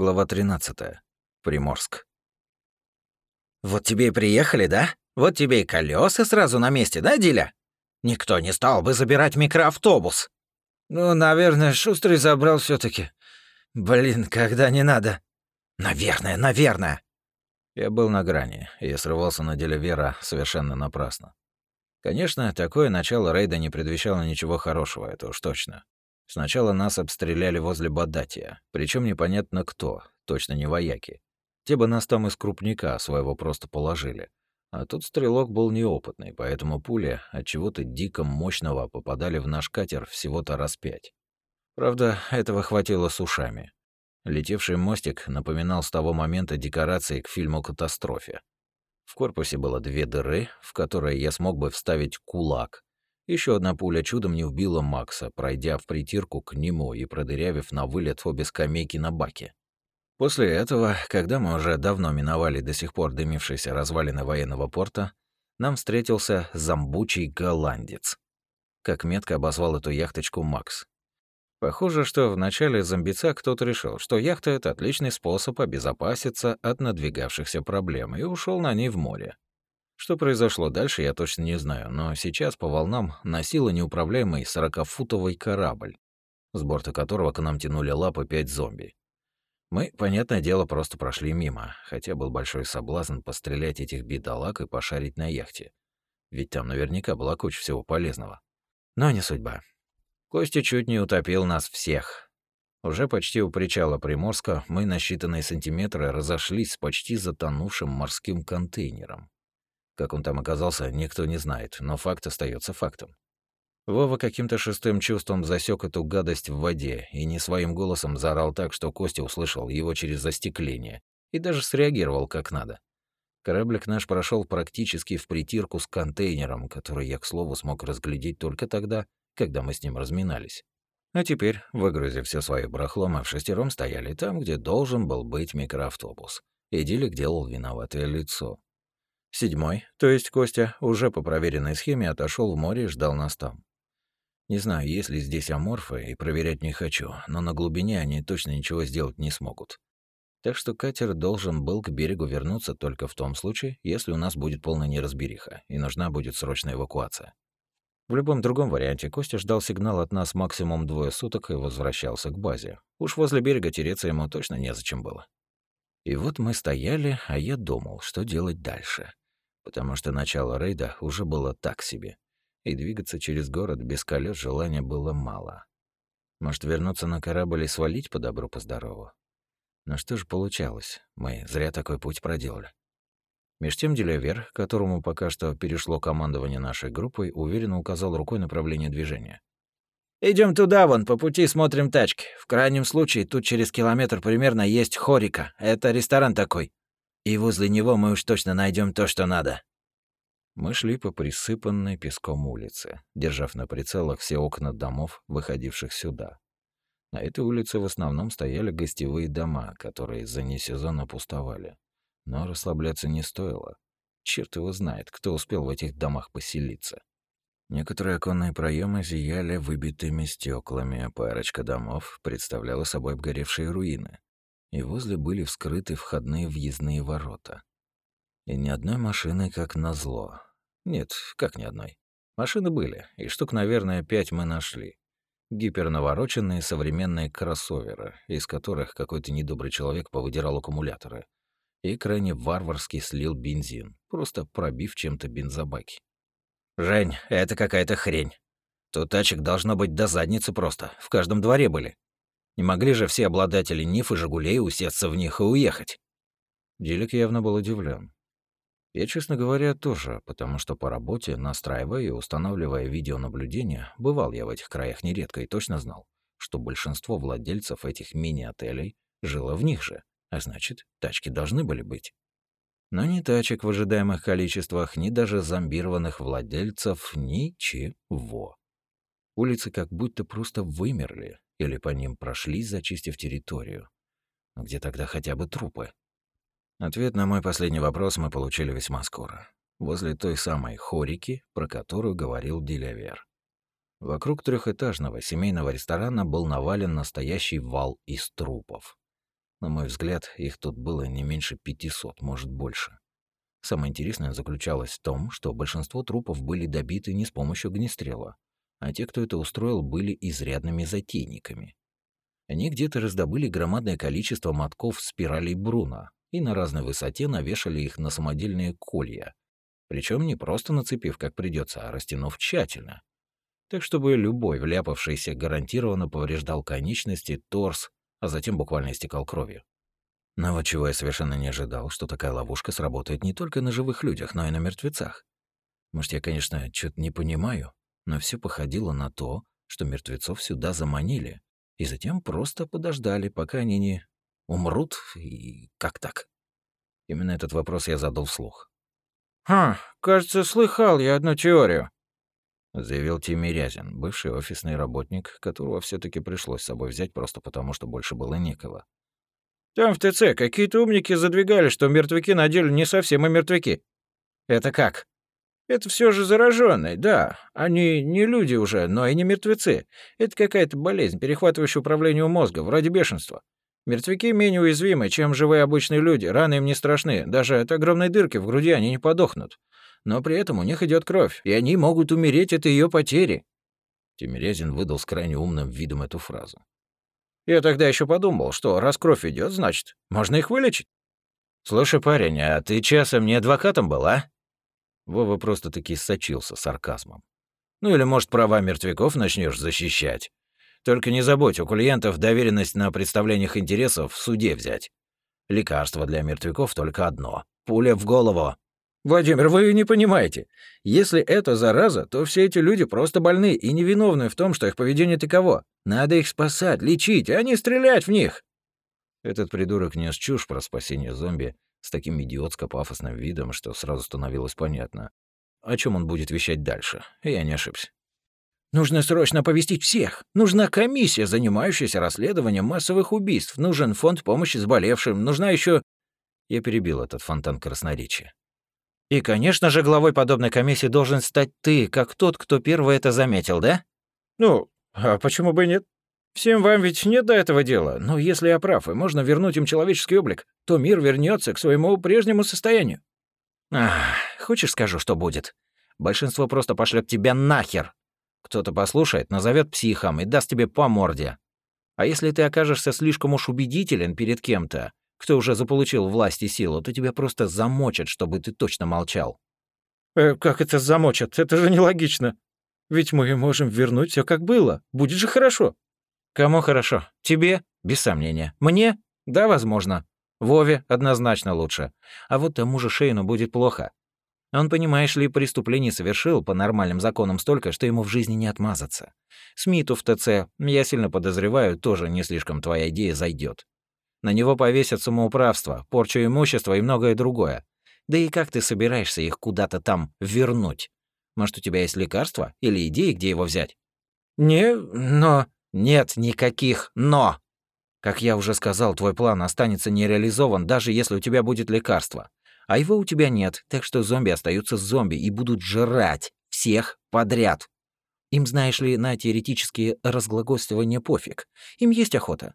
Глава 13. Приморск. «Вот тебе и приехали, да? Вот тебе и колеса сразу на месте, да, Диля? Никто не стал бы забирать микроавтобус». «Ну, наверное, Шустрый забрал все таки Блин, когда не надо». «Наверное, наверное». Я был на грани, и срывался на деле Вера совершенно напрасно. Конечно, такое начало рейда не предвещало ничего хорошего, это уж точно. Сначала нас обстреляли возле Бадатия, причем непонятно кто, точно не вояки. Те бы нас там из крупника своего просто положили. А тут стрелок был неопытный, поэтому пули от чего-то дико мощного попадали в наш катер всего-то раз пять. Правда, этого хватило с ушами. Летевший мостик напоминал с того момента декорации к фильму «Катастрофе». В корпусе было две дыры, в которые я смог бы вставить кулак, еще одна пуля чудом не убила Макса, пройдя в притирку к нему и продырявив на вылет обе скамейки на баке. После этого, когда мы уже давно миновали до сих пор дымившиеся развалины военного порта, нам встретился зомбучий голландец. Как метко обозвал эту яхточку Макс. Похоже, что в начале зомбица кто-то решил, что яхта — это отличный способ обезопаситься от надвигавшихся проблем, и ушел на ней в море. Что произошло дальше, я точно не знаю, но сейчас по волнам носило неуправляемый сорокафутовый корабль, с борта которого к нам тянули лапы пять зомби. Мы, понятное дело, просто прошли мимо, хотя был большой соблазн пострелять этих бедолаг и пошарить на яхте. Ведь там наверняка была куча всего полезного. Но не судьба. Костя чуть не утопил нас всех. Уже почти у причала Приморска мы на считанные сантиметры разошлись с почти затонувшим морским контейнером. Как он там оказался, никто не знает, но факт остается фактом. Вова каким-то шестым чувством засек эту гадость в воде и не своим голосом заорал так, что Костя услышал его через застекление и даже среагировал как надо. Кораблик наш прошел практически в притирку с контейнером, который я, к слову, смог разглядеть только тогда, когда мы с ним разминались. А теперь, выгрузив все свои барахло, мы в шестером стояли там, где должен был быть микроавтобус. И Дилик делал виноватое лицо. Седьмой, то есть Костя, уже по проверенной схеме отошел в море и ждал нас там. Не знаю, есть ли здесь аморфы, и проверять не хочу, но на глубине они точно ничего сделать не смогут. Так что катер должен был к берегу вернуться только в том случае, если у нас будет полная неразбериха, и нужна будет срочная эвакуация. В любом другом варианте Костя ждал сигнал от нас максимум двое суток и возвращался к базе. Уж возле берега тереться ему точно незачем было. И вот мы стояли, а я думал, что делать дальше потому что начало рейда уже было так себе, и двигаться через город без колес желания было мало. Может, вернуться на корабль и свалить по добру, по здорову? Но что же получалось? Мы зря такой путь проделали. Меж тем Делявер, которому пока что перешло командование нашей группой, уверенно указал рукой направление движения. Идем туда, вон, по пути смотрим тачки. В крайнем случае, тут через километр примерно есть Хорика. Это ресторан такой и возле него мы уж точно найдем то, что надо». Мы шли по присыпанной песком улице, держав на прицелах все окна домов, выходивших сюда. На этой улице в основном стояли гостевые дома, которые за несезон опустовали. Но расслабляться не стоило. Черт его знает, кто успел в этих домах поселиться. Некоторые оконные проемы зияли выбитыми стеклами, парочка домов представляла собой обгоревшие руины и возле были вскрыты входные въездные ворота. И ни одной машины, как назло. Нет, как ни одной. Машины были, и штук, наверное, пять мы нашли. Гипернавороченные современные кроссоверы, из которых какой-то недобрый человек повыдирал аккумуляторы. И крайне варварски слил бензин, просто пробив чем-то бензобаки. «Жень, это какая-то хрень. Тут тачек должно быть до задницы просто, в каждом дворе были. Не могли же все обладатели Ниф и Жигулей усесться в них и уехать? Делик явно был удивлен. Я, честно говоря, тоже, потому что по работе, настраивая и устанавливая видеонаблюдение, бывал я в этих краях нередко и точно знал, что большинство владельцев этих мини-отелей жило в них же, а значит, тачки должны были быть. Но ни тачек в ожидаемых количествах, ни даже зомбированных владельцев, ничего. Улицы как будто просто вымерли, или по ним прошли, зачистив территорию. Где тогда хотя бы трупы? Ответ на мой последний вопрос мы получили весьма скоро. Возле той самой хорики, про которую говорил Делявер. Вокруг трехэтажного семейного ресторана был навален настоящий вал из трупов. На мой взгляд, их тут было не меньше 500, может больше. Самое интересное заключалось в том, что большинство трупов были добиты не с помощью огнестрела, а те, кто это устроил, были изрядными затейниками. Они где-то раздобыли громадное количество мотков спиралей Бруна и на разной высоте навешали их на самодельные колья, причем не просто нацепив, как придется, а растянув тщательно. Так, чтобы любой вляпавшийся гарантированно повреждал конечности, торс, а затем буквально истекал кровью. Но вот чего я совершенно не ожидал, что такая ловушка сработает не только на живых людях, но и на мертвецах. Может, я, конечно, что-то не понимаю, но все походило на то, что мертвецов сюда заманили, и затем просто подождали, пока они не умрут, и как так? Именно этот вопрос я задал вслух. «Хм, кажется, слыхал я одну теорию», — заявил Тимирязин, бывший офисный работник, которого все таки пришлось с собой взять просто потому, что больше было некого. «Там в ТЦ какие-то умники задвигали, что мертвяки на деле не совсем и мертвяки». «Это как?» «Это все же зараженные, да. Они не люди уже, но и не мертвецы. Это какая-то болезнь, перехватывающая управление мозга, вроде бешенства. Мертвяки менее уязвимы, чем живые обычные люди, раны им не страшны, даже от огромной дырки в груди они не подохнут но при этом у них идет кровь, и они могут умереть от ее потери. Тимирязин выдал с крайне умным видом эту фразу. Я тогда еще подумал, что раз кровь идет, значит, можно их вылечить. Слушай, парень, а ты часом не адвокатом был, а? Вова просто-таки сочился сарказмом. Ну или, может, права мертвяков начнешь защищать. Только не забудь, у клиентов доверенность на представлениях интересов в суде взять. Лекарство для мертвяков только одно. Пуля в голову. Владимир, вы не понимаете. Если это зараза, то все эти люди просто больны и невиновны в том, что их поведение таково. Надо их спасать, лечить, а не стрелять в них. Этот придурок нес чушь про спасение зомби с таким идиотско-пафосным видом, что сразу становилось понятно, о чем он будет вещать дальше. Я не ошибся. Нужно срочно оповестить всех. Нужна комиссия, занимающаяся расследованием массовых убийств. Нужен фонд помощи заболевшим. Нужна еще. Я перебил этот фонтан красноречия. И, конечно же, главой подобной комиссии должен стать ты, как тот, кто первый это заметил, да? Ну, а почему бы нет? Всем вам ведь нет до этого дела. Но если я прав, и можно вернуть им человеческий облик, то мир вернется к своему прежнему состоянию. Ах, хочешь скажу, что будет? Большинство просто пошлет тебя нахер. Кто-то послушает, назовет психом и даст тебе по морде. А если ты окажешься слишком уж убедителен перед кем-то, кто уже заполучил власть и силу, то тебя просто замочат, чтобы ты точно молчал. Э, как это замочат? Это же нелогично. Ведь мы можем вернуть все как было. Будет же хорошо. Кому хорошо? Тебе? Без сомнения. Мне? Да, возможно. Вове однозначно лучше. А вот тому же Шейну будет плохо. Он, понимаешь ли, преступлений совершил по нормальным законам столько, что ему в жизни не отмазаться. Смиту в ТЦ, я сильно подозреваю, тоже не слишком твоя идея зайдет. На него повесят самоуправство, порчу имущества и многое другое. Да и как ты собираешься их куда-то там вернуть? Может, у тебя есть лекарства или идеи, где его взять? Не, но... Нет никаких «но». Как я уже сказал, твой план останется нереализован, даже если у тебя будет лекарство. А его у тебя нет, так что зомби остаются зомби и будут жрать всех подряд. Им, знаешь ли, на теоретические разглагольствования пофиг. Им есть охота.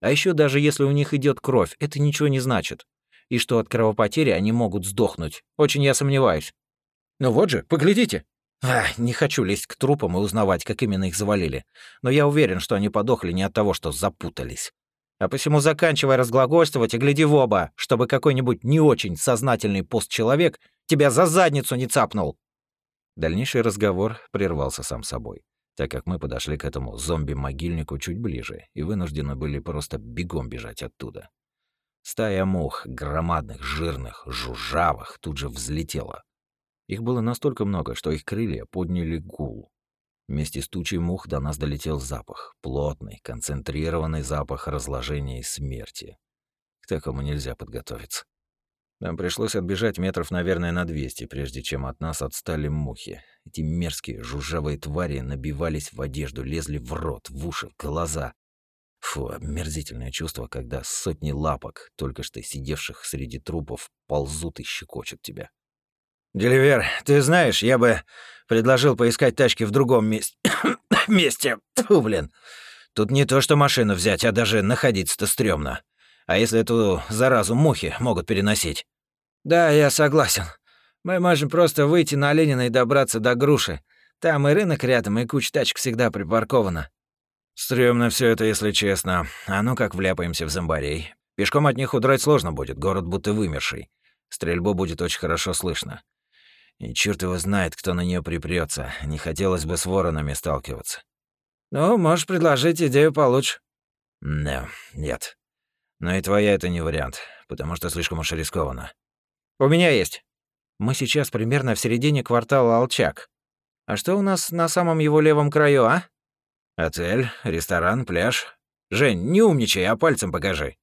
А еще даже если у них идет кровь, это ничего не значит. И что от кровопотери они могут сдохнуть. Очень я сомневаюсь. Ну вот же, поглядите. Ах, не хочу лезть к трупам и узнавать, как именно их завалили. Но я уверен, что они подохли не от того, что запутались. А посему заканчивай разглагольствовать и гляди в оба, чтобы какой-нибудь не очень сознательный постчеловек тебя за задницу не цапнул. Дальнейший разговор прервался сам собой так как мы подошли к этому зомби-могильнику чуть ближе и вынуждены были просто бегом бежать оттуда. Стая мух, громадных, жирных, жужжавых, тут же взлетела. Их было настолько много, что их крылья подняли гул. Вместе с тучей мух до нас долетел запах, плотный, концентрированный запах разложения и смерти. К такому нельзя подготовиться. Нам пришлось отбежать метров, наверное, на 200, прежде чем от нас отстали мухи. Эти мерзкие, жужжавые твари набивались в одежду, лезли в рот, в уши, в глаза. Фу, омерзительное чувство, когда сотни лапок, только что сидевших среди трупов, ползут и щекочут тебя. «Деливер, ты знаешь, я бы предложил поискать тачки в другом месте. месте. Фу, блин. Тут не то, что машину взять, а даже находиться-то стрёмно. А если эту заразу мухи могут переносить? Да, я согласен. Мы можем просто выйти на Ленина и добраться до Груши. Там и рынок рядом, и куча тачек всегда припаркована. Стрёмно все это, если честно. А ну как вляпаемся в зомбарей. Пешком от них удрать сложно будет, город будто вымерший. Стрельбу будет очень хорошо слышно. И черт его знает, кто на нее припрется. Не хотелось бы с воронами сталкиваться. Ну, можешь предложить идею получше. Да, нет. Но и твоя это не вариант, потому что слишком уж рискованно. У меня есть. Мы сейчас примерно в середине квартала Алчак. А что у нас на самом его левом краю, а? Отель, ресторан, пляж. Жень, не умничай, а пальцем покажи.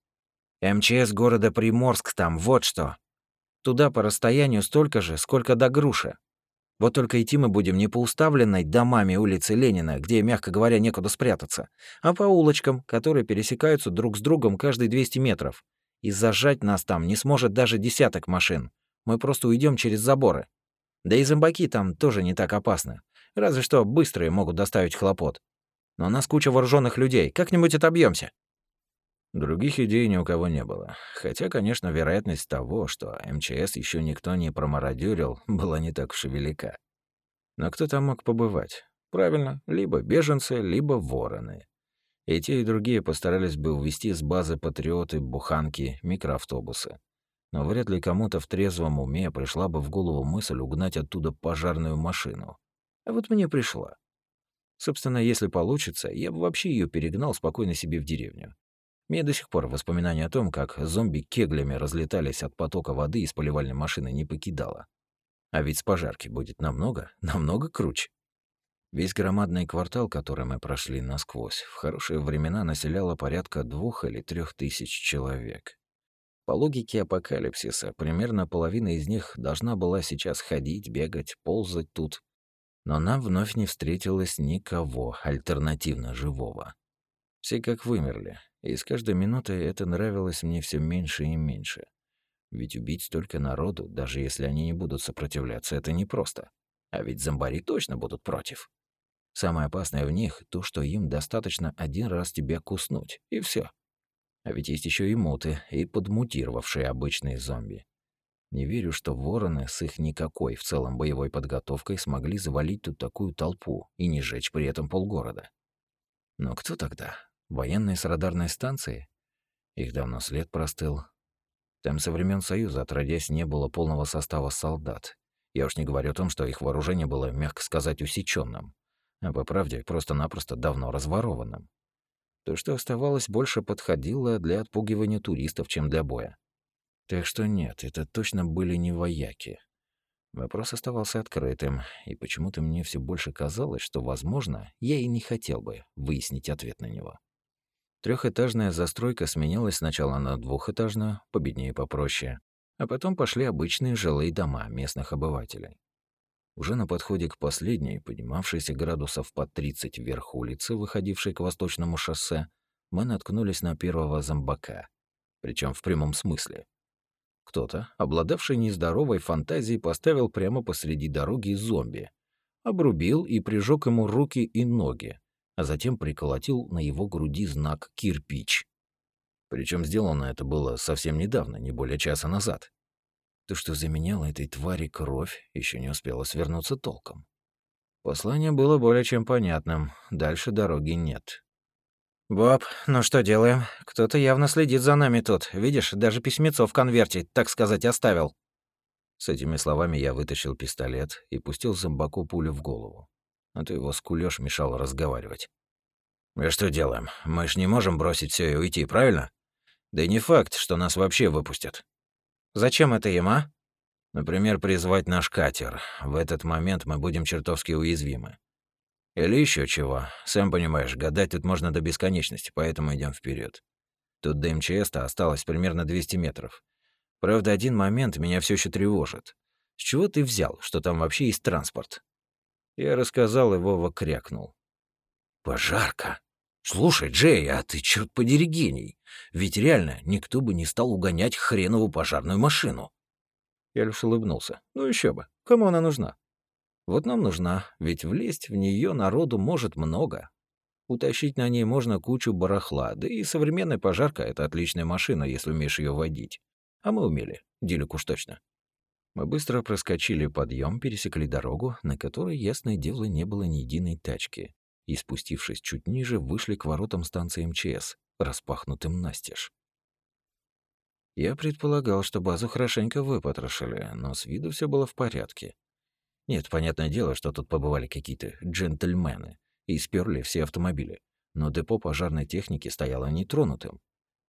МЧС города Приморск там, вот что. Туда по расстоянию столько же, сколько до Груши. Вот только идти мы будем не по уставленной домами улице Ленина, где, мягко говоря, некуда спрятаться, а по улочкам, которые пересекаются друг с другом каждые 200 метров. И зажать нас там не сможет даже десяток машин. Мы просто уйдем через заборы. Да и зомбаки там тоже не так опасны. Разве что быстрые могут доставить хлопот. Но у нас куча вооруженных людей. Как-нибудь отобьемся. Других идей ни у кого не было. Хотя, конечно, вероятность того, что МЧС еще никто не промародерил, была не так уж и велика. Но кто там мог побывать? Правильно, либо беженцы, либо вороны. И те, и другие постарались бы увезти с базы патриоты, буханки, микроавтобусы. Но вряд ли кому-то в трезвом уме пришла бы в голову мысль угнать оттуда пожарную машину. А вот мне пришла. Собственно, если получится, я бы вообще ее перегнал спокойно себе в деревню. Мне до сих пор воспоминание о том, как зомби кеглями разлетались от потока воды из поливальной машины, не покидало. А ведь с пожарки будет намного, намного круче. Весь громадный квартал, который мы прошли насквозь, в хорошие времена населяло порядка двух или трех тысяч человек. По логике апокалипсиса, примерно половина из них должна была сейчас ходить, бегать, ползать тут. Но нам вновь не встретилось никого альтернативно живого. Все как вымерли, и с каждой минутой это нравилось мне все меньше и меньше. Ведь убить столько народу, даже если они не будут сопротивляться, это непросто. А ведь зомбари точно будут против. Самое опасное в них — то, что им достаточно один раз тебя куснуть, и все. А ведь есть еще и муты, и подмутировавшие обычные зомби. Не верю, что вороны с их никакой в целом боевой подготовкой смогли завалить тут такую толпу и не сжечь при этом полгорода. Но кто тогда? Военные с радарной станции? Их давно след простыл. Там со времен Союза, отродясь, не было полного состава солдат. Я уж не говорю о том, что их вооружение было, мягко сказать, усеченным, а по правде просто-напросто давно разворованным. То, что оставалось, больше подходило для отпугивания туристов, чем для боя. Так что нет, это точно были не вояки. Вопрос оставался открытым, и почему-то мне все больше казалось, что, возможно, я и не хотел бы выяснить ответ на него. Трехэтажная застройка сменилась сначала на двухэтажную, победнее и попроще, а потом пошли обычные жилые дома местных обывателей. Уже на подходе к последней, поднимавшейся градусов под 30 вверх улицы, выходившей к восточному шоссе, мы наткнулись на первого зомбака. Причем в прямом смысле. Кто-то, обладавший нездоровой фантазией, поставил прямо посреди дороги зомби, обрубил и прижег ему руки и ноги, а затем приколотил на его груди знак «Кирпич». Причем сделано это было совсем недавно, не более часа назад. То, что заменяло этой твари кровь, еще не успело свернуться толком. Послание было более чем понятным. Дальше дороги нет. «Боб, ну что делаем? Кто-то явно следит за нами тут. Видишь, даже письмецо в конверте, так сказать, оставил». С этими словами я вытащил пистолет и пустил зомбаку пулю в голову а то его скулёж мешал разговаривать. «И что делаем? Мы ж не можем бросить все и уйти, правильно? Да и не факт, что нас вообще выпустят». «Зачем это им, а?» «Например, призвать наш катер. В этот момент мы будем чертовски уязвимы. Или еще чего. Сам понимаешь, гадать тут можно до бесконечности, поэтому идем вперед. Тут до МЧС-то осталось примерно 200 метров. Правда, один момент меня все еще тревожит. С чего ты взял, что там вообще есть транспорт? Я рассказал, и Вова крякнул. «Пожарка! Слушай, Джей, а ты черт подери гений. Ведь реально никто бы не стал угонять хренову пожарную машину». Я лишь улыбнулся. «Ну еще бы. Кому она нужна?» «Вот нам нужна, ведь влезть в нее народу может много. Утащить на ней можно кучу барахла, да и современная пожарка — это отличная машина, если умеешь ее водить. А мы умели, Дилик уж точно. Мы быстро проскочили подъем, пересекли дорогу, на которой, ясное дело, не было ни единой тачки, и, спустившись чуть ниже, вышли к воротам станции МЧС, распахнутым настежь. Я предполагал, что базу хорошенько выпотрошили, но с виду все было в порядке. Нет, понятное дело, что тут побывали какие-то джентльмены и сперли все автомобили, но депо пожарной техники стояло нетронутым.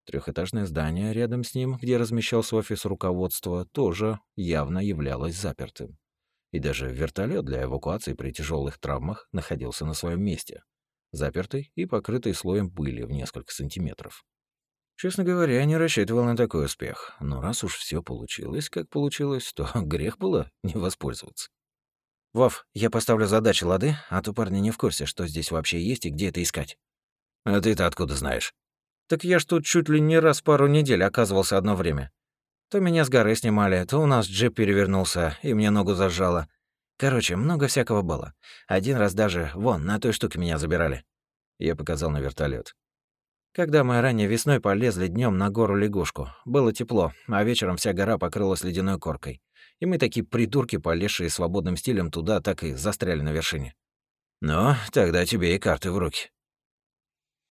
Трехэтажное здание рядом с ним, где размещался офис руководства, тоже явно являлось запертым. И даже вертолет для эвакуации при тяжелых травмах находился на своем месте, запертый и покрытый слоем пыли в несколько сантиметров. Честно говоря, я не рассчитывал на такой успех. Но раз уж все получилось, как получилось, то грех было не воспользоваться. «Вов, я поставлю задачи, лады? А то парни не в курсе, что здесь вообще есть и где это искать». «А ты-то откуда знаешь?» «Так я ж тут чуть ли не раз пару недель оказывался одно время. То меня с горы снимали, то у нас джип перевернулся, и мне ногу зажало. Короче, много всякого было. Один раз даже, вон, на той штуке меня забирали». Я показал на вертолет. Когда мы ранней весной полезли днем на гору лягушку, было тепло, а вечером вся гора покрылась ледяной коркой. И мы такие придурки, полезшие свободным стилем туда, так и застряли на вершине. «Ну, тогда тебе и карты в руки»,